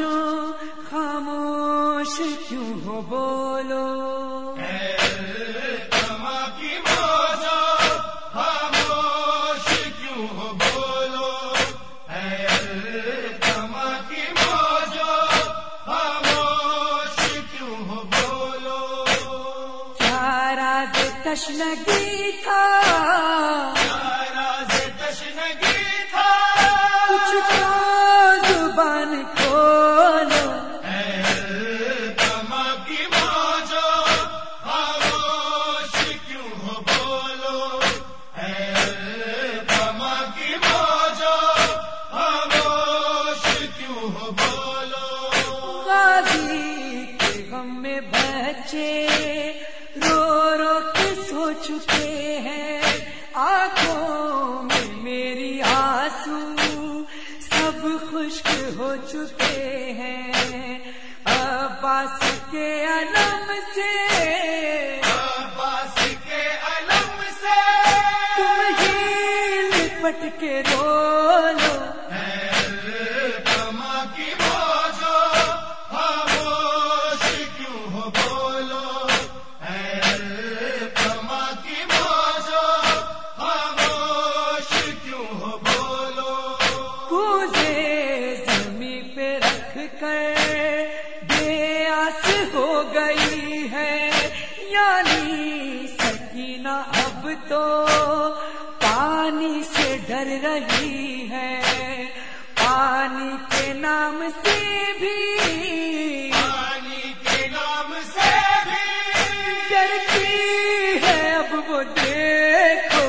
جو خاموش کیوں ہو بولو؟ کی موجو خاموش کیوں ہو بولو کی موجو خاموش کیوں بولو کیا تشنگی چکے ہیں۔ عباس کے علم سے۔ عباس کے علم سے۔ تم ہی لپٹ کے رو لو بولو؟ ڈر رہی ہے۔ پانی کے نام سے بھی پانی کے نام سے بھی ڈرتی ہے۔ اب وہ دیکھو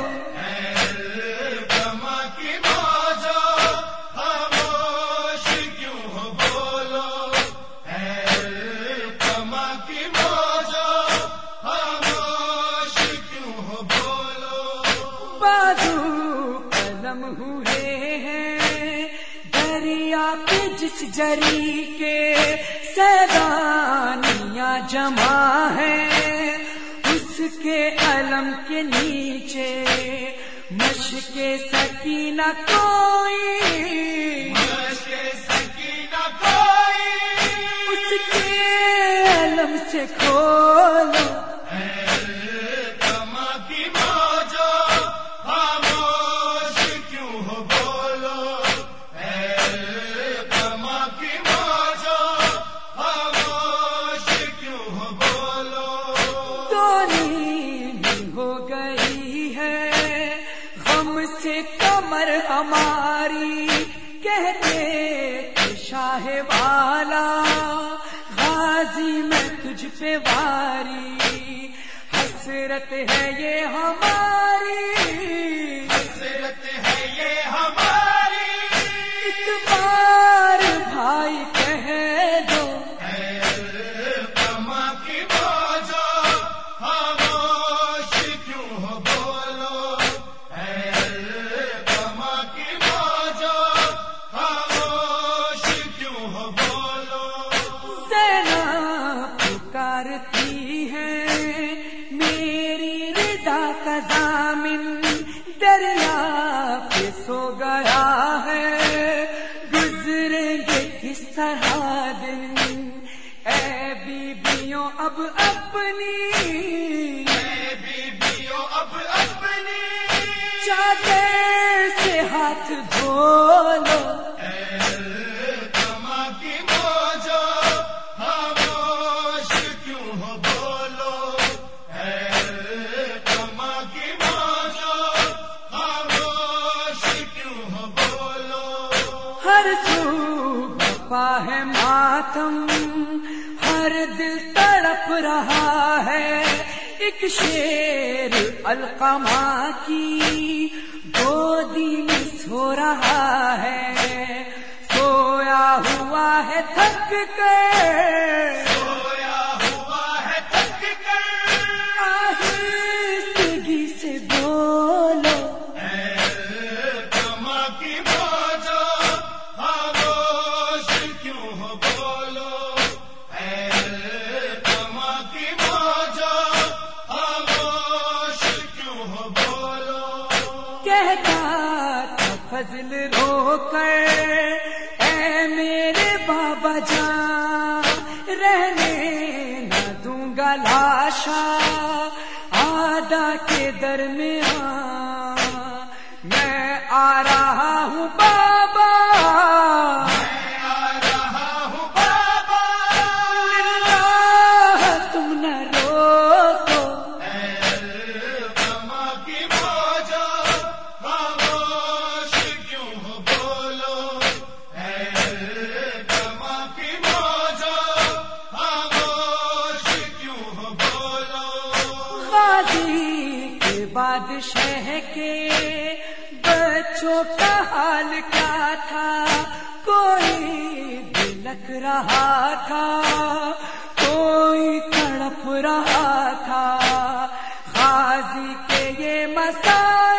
ہوئے ہیں۔ دریا پہ جس جری کے سیدانیاں جمع ہیں اس کے علم کے نیچے مشق سکینہ کوئی مشق سکینہ کوئی۔ اس کے علم سے کھولو۔ کمر ہماری کہتے شاہ والا غازی میں تجھ پہ واری حسرت ہے یہ ہماری پکارتی ہے۔ میری ردا کا ضامن دریا پہ سو گیا ہے۔ گزریں گے کس طرح دن۔ اے بیویوں اب اپنی۔ بیویوں اب اپنی۔ چادر سے ہاتھ دھولو تما ہر سو ہے ماتم، ہر دل تڑپ رہا ہے۔ ایک شیر القما کی گودی میں سو رہا ہے۔ سویا ہوا ہے تھک کے۔ تھا فضل رو کر اے میرے بابا جان، رہنے گا لاشا آدھا کے درمیان میں آ رہا بادشاہ کے بچوں کا حال کیا تھا؟ کوئی بلک رہا تھا، کوئی تڑپ رہا تھا۔ غازی کے یہ مسائل